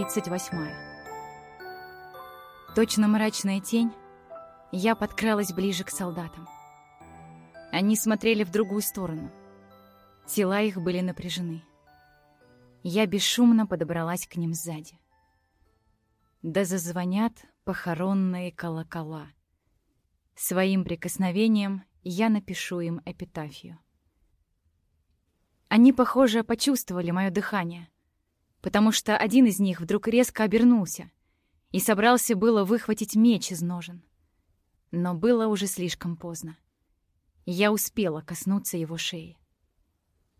38. Точно мрачная тень, я подкралась ближе к солдатам. Они смотрели в другую сторону. Тела их были напряжены. Я бесшумно подобралась к ним сзади. Да зазвонят похоронные колокола. Своим прикосновением я напишу им эпитафию. Они, похоже, почувствовали мое дыхание, потому что один из них вдруг резко обернулся и собрался было выхватить меч из ножен. Но было уже слишком поздно. Я успела коснуться его шеи.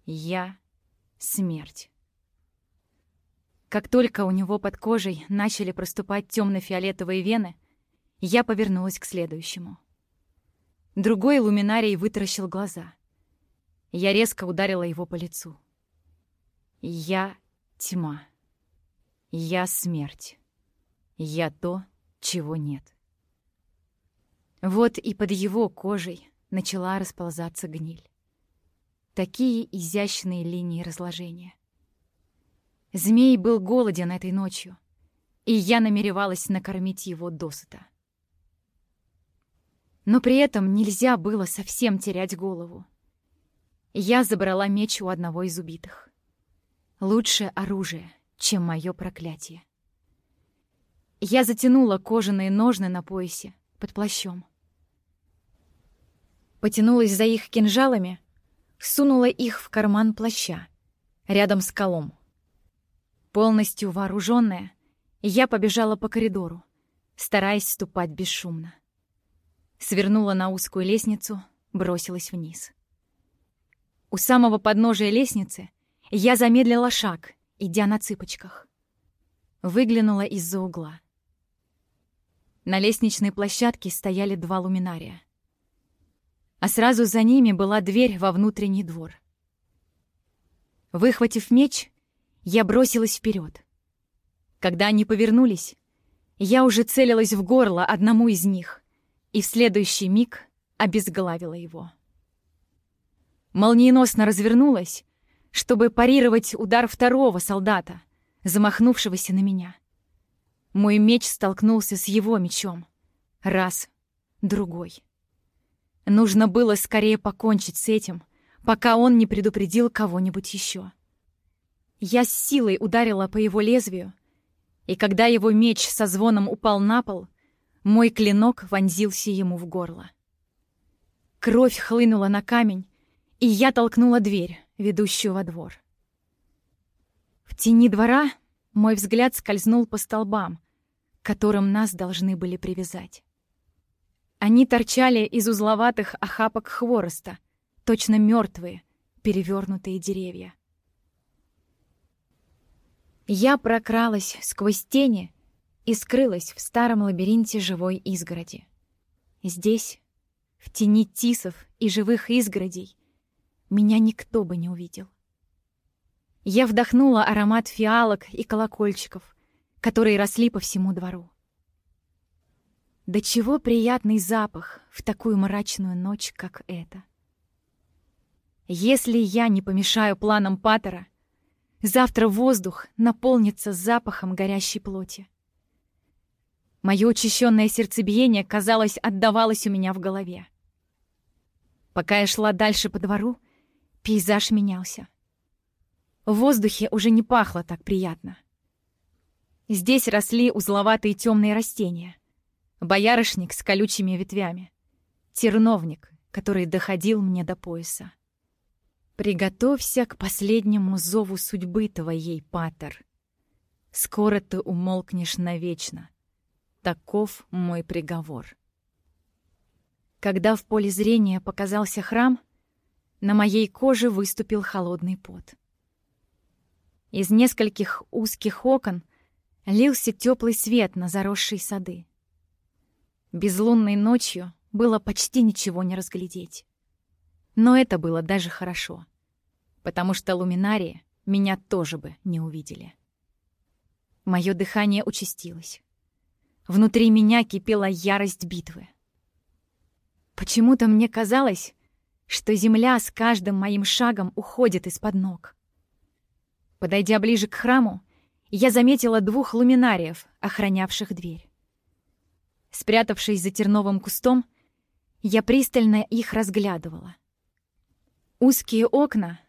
Я — смерть. Как только у него под кожей начали проступать темно-фиолетовые вены, я повернулась к следующему. Другой луминарий вытаращил глаза. Я резко ударила его по лицу. Я — тьма. Я — смерть. Я то, чего нет. Вот и под его кожей начала расползаться гниль. Такие изящные линии разложения. Змей был голоден этой ночью, и я намеревалась накормить его досыта. Но при этом нельзя было совсем терять голову. Я забрала меч у одного из убитых. Лучшее оружие, чем мое проклятие. Я затянула кожаные ножны на поясе под плащом. Потянулась за их кинжалами, сунула их в карман плаща, рядом с колом. Полностью вооруженная, я побежала по коридору, стараясь ступать бесшумно. Свернула на узкую лестницу, бросилась вниз. У самого подножия лестницы я замедлила шаг, идя на цыпочках. Выглянула из-за угла. На лестничной площадке стояли два луминария. А сразу за ними была дверь во внутренний двор. Выхватив меч, я бросилась вперед. Когда они повернулись, я уже целилась в горло одному из них и в следующий миг обезглавила его. Молниеносно развернулась, чтобы парировать удар второго солдата, замахнувшегося на меня. Мой меч столкнулся с его мечом. Раз, другой. Нужно было скорее покончить с этим, пока он не предупредил кого-нибудь еще. Я с силой ударила по его лезвию, и когда его меч со звоном упал на пол, мой клинок вонзился ему в горло. Кровь хлынула на камень, и я толкнула дверь, ведущую во двор. В тени двора мой взгляд скользнул по столбам, к которым нас должны были привязать. Они торчали из узловатых охапок хвороста, точно мертвые, перевернутые деревья. Я прокралась сквозь тени и скрылась в старом лабиринте живой изгороди. Здесь, в тени тисов и живых изгородей, меня никто бы не увидел. Я вдохнула аромат фиалок и колокольчиков, которые росли по всему двору. Да чего приятный запах в такую мрачную ночь, как эта. Если я не помешаю планам Паттера, Завтра воздух наполнится запахом горящей плоти. Мое учащенное сердцебиение, казалось, отдавалось у меня в голове. Пока я шла дальше по двору, пейзаж менялся. В воздухе уже не пахло так приятно. Здесь росли узловатые темные растения. Боярышник с колючими ветвями. Терновник, который доходил мне до пояса. Приготовься к последнему зову судьбы твоей, Патер. Скоро ты умолкнешь навечно. Таков мой приговор. Когда в поле зрения показался храм, на моей коже выступил холодный пот. Из нескольких узких окон лился теплый свет на заросшие сады. Безлунной ночью было почти ничего не разглядеть. Но это было даже хорошо потому что луминарии меня тоже бы не увидели. Мое дыхание участилось. Внутри меня кипела ярость битвы. Почему-то мне казалось, что земля с каждым моим шагом уходит из-под ног. Подойдя ближе к храму, я заметила двух луминариев, охранявших дверь. Спрятавшись за терновым кустом, я пристально их разглядывала. Узкие окна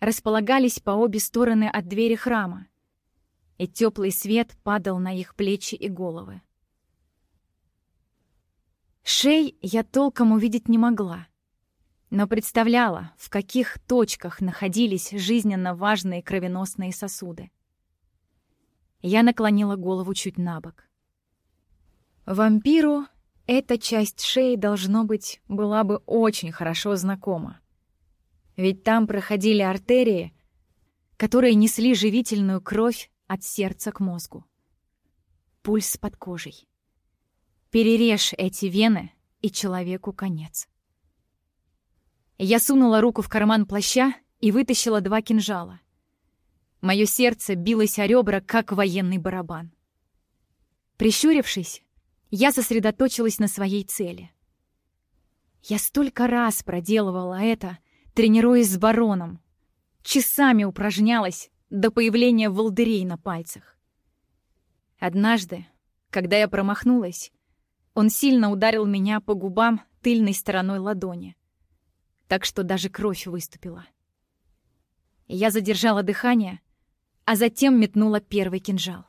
располагались по обе стороны от двери храма, и теплый свет падал на их плечи и головы. Шей я толком увидеть не могла, но представляла, в каких точках находились жизненно важные кровеносные сосуды. Я наклонила голову чуть на бок. Вампиру эта часть шеи, должно быть, была бы очень хорошо знакома. Ведь там проходили артерии, которые несли живительную кровь от сердца к мозгу. Пульс под кожей. Перережь эти вены, и человеку конец. Я сунула руку в карман плаща и вытащила два кинжала. Мое сердце билось о ребра, как военный барабан. Прищурившись, я сосредоточилась на своей цели. Я столько раз проделывала это, тренируясь с бароном. Часами упражнялась до появления волдырей на пальцах. Однажды, когда я промахнулась, он сильно ударил меня по губам тыльной стороной ладони, так что даже кровь выступила. Я задержала дыхание, а затем метнула первый кинжал.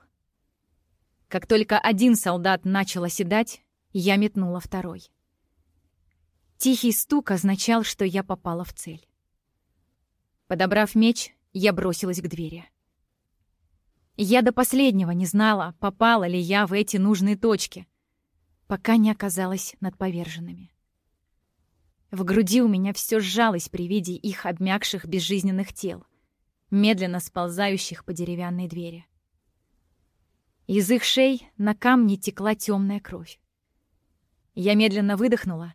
Как только один солдат начал оседать, я метнула второй. Тихий стук означал, что я попала в цель. Подобрав меч, я бросилась к двери. Я до последнего не знала, попала ли я в эти нужные точки, пока не оказалась над поверженными. В груди у меня все сжалось при виде их обмякших безжизненных тел, медленно сползающих по деревянной двери. Из их шей на камне текла темная кровь. Я медленно выдохнула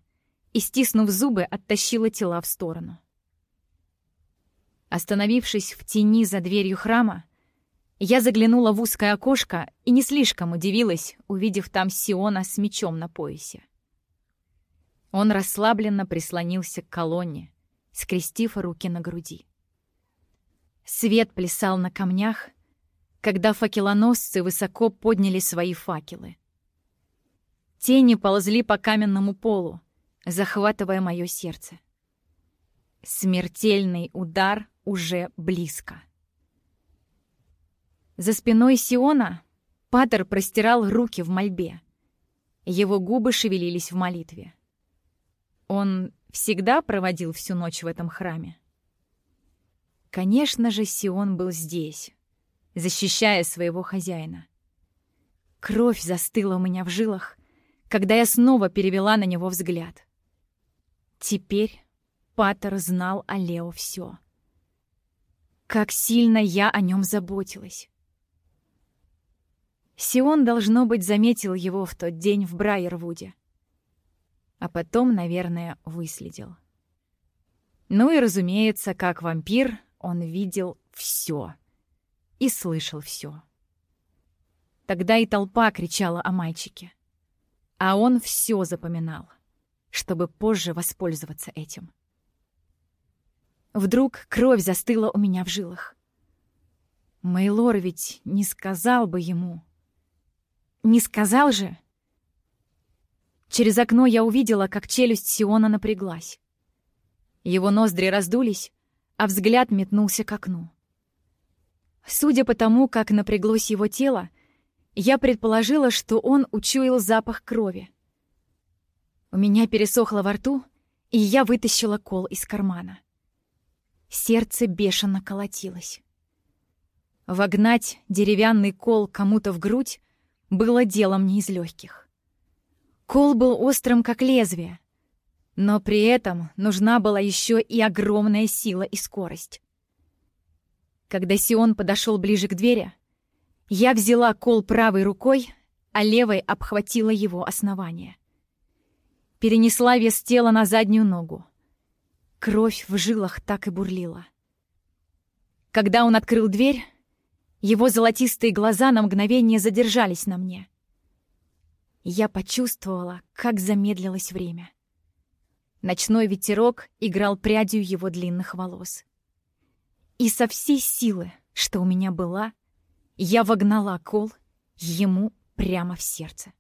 и, стиснув зубы, оттащила тела в сторону. Остановившись в тени за дверью храма, я заглянула в узкое окошко и не слишком удивилась, увидев там Сиона с мечом на поясе. Он расслабленно прислонился к колонне, скрестив руки на груди. Свет плясал на камнях, когда факелоносцы высоко подняли свои факелы. Тени ползли по каменному полу, захватывая мое сердце. Смертельный удар уже близко. За спиной Сиона Патер простирал руки в мольбе. Его губы шевелились в молитве. Он всегда проводил всю ночь в этом храме. Конечно же, Сион был здесь, защищая своего хозяина. Кровь застыла у меня в жилах, когда я снова перевела на него взгляд. Теперь Паттер знал о Лео все. Как сильно я о нем заботилась. Сион, должно быть, заметил его в тот день в Брайервуде. А потом, наверное, выследил. Ну и, разумеется, как вампир, он видел все и слышал все. Тогда и толпа кричала о мальчике. А он все запоминал, чтобы позже воспользоваться этим. Вдруг кровь застыла у меня в жилах. Мейлор ведь не сказал бы ему. Не сказал же? Через окно я увидела, как челюсть Сиона напряглась. Его ноздри раздулись, а взгляд метнулся к окну. Судя по тому, как напряглось его тело, я предположила, что он учуял запах крови. У меня пересохло во рту, и я вытащила кол из кармана. Сердце бешено колотилось. Вогнать деревянный кол кому-то в грудь было делом не из легких. Кол был острым, как лезвие, но при этом нужна была еще и огромная сила и скорость. Когда Сион подошел ближе к двери, я взяла кол правой рукой, а левой обхватила его основание. Перенесла вес тела на заднюю ногу. Кровь в жилах так и бурлила. Когда он открыл дверь, его золотистые глаза на мгновение задержались на мне. Я почувствовала, как замедлилось время. Ночной ветерок играл прядью его длинных волос. И со всей силы, что у меня была, Я вогнала кол ему прямо в сердце.